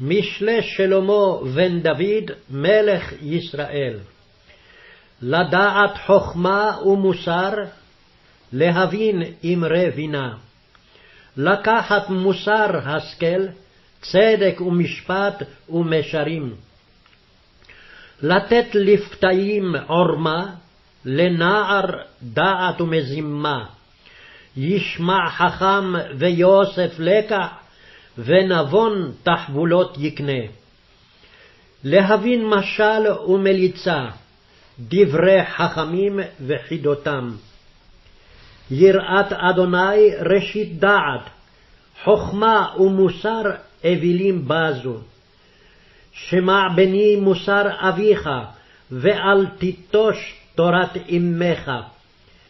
משלי שלמה בן דוד מלך ישראל לדעת חכמה ומוסר, להבין אמרי בינה. לקחת מוסר השכל, צדק ומשפט ומשרים. לתת לפתאים עורמה, לנער דעת ומזימה. ישמע חכם ויוסף לקח, ונבון תחבולות יקנה. להבין משל ומליצה, דברי חכמים וחידותם. יראת אדוני ראשית דעת, חכמה ומוסר אווילים בזו. שמע בני מוסר אביך, ואל תיטוש תורת אמך.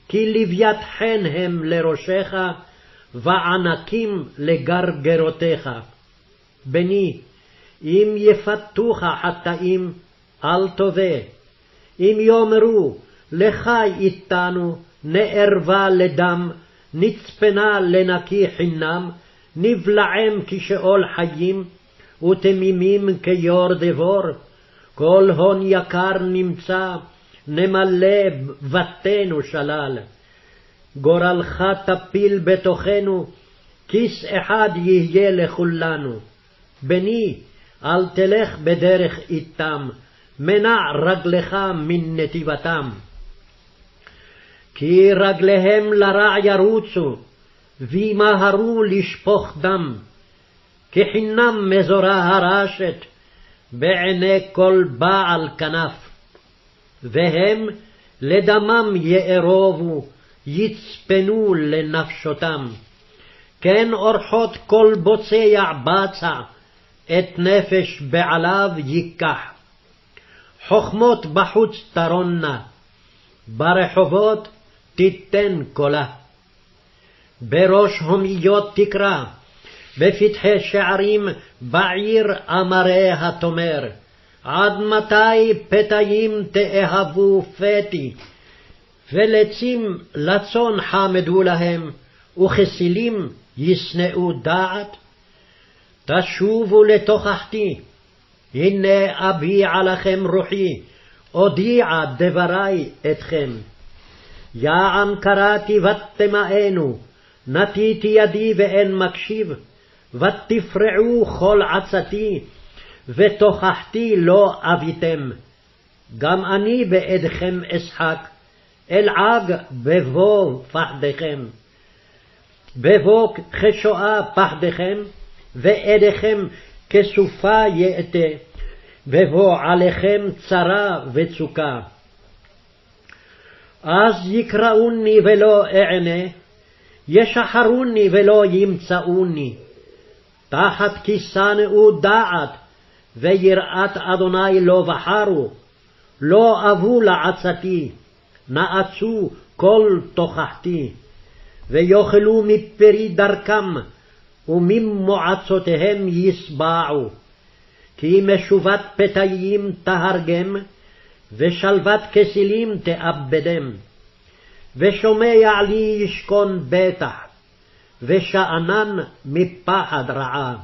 כי לוויית חן הם לראשך, וענקים לגרגרותיך. בני, אם יפתוך חטאים, אל תודה. אם יאמרו, לחי איתנו, נערבה לדם, נצפנה לנקי חינם, נבלעם כשאול חיים, ותמימים כיור דבור, כל הון יקר נמצא, נמלא בתינו שלל. גורלך תפיל בתוכנו, כיס אחד יהיה לכולנו. בני, אל תלך בדרך איתם, מנע רגלך מן נתיבתם. כי רגליהם לרע ירוצו, וימהרו לשפוך דם. כחינם מזורה הרשת, בעיני כל בעל כנף. והם לדמם יארובו, יצפנו לנפשותם. כן אורחות כל בוצע בצע, את נפש בעליו ייקח. חכמות בחוץ תרונה, ברחובות תיתן קולה. בראש הומיות תקרא, בפתחי שערים בעיר אמריה תאמר, עד מתי פתאים תאהבו פתי? ולצים לצון חמדו להם, וכסילים ישנאו דעת? תשובו לתוכחתי, הנה אביע לכם רוחי, אודיע דברי אתכם. יען קראתי ותמאנו, נטיתי ידי ואין מקשיב, ותפרעו כל עצתי, ותוכחתי לא אביתם. גם אני בעדכם אשחק, אלעג בבוא פחדכם. בבוא כשואה פחדכם, ועדיכם כסופה יאטה, בבוא עליכם צרה וצוקה. אז יקראוני ולא אענה, ישחרוני ולא ימצאוני. תחת כי שנאו דעת, ויראת אדוני לא בחרו, לא אבו לעצתי, נאצו כל תוכחתי, ויאכלו מפרי דרכם, וממועצותיהם ישבעו. כי משובת פתאים תהרגם, ושלוות כסילים תאבדם. ושומע לי ישכון בטח, ושאנן מפחד רעה.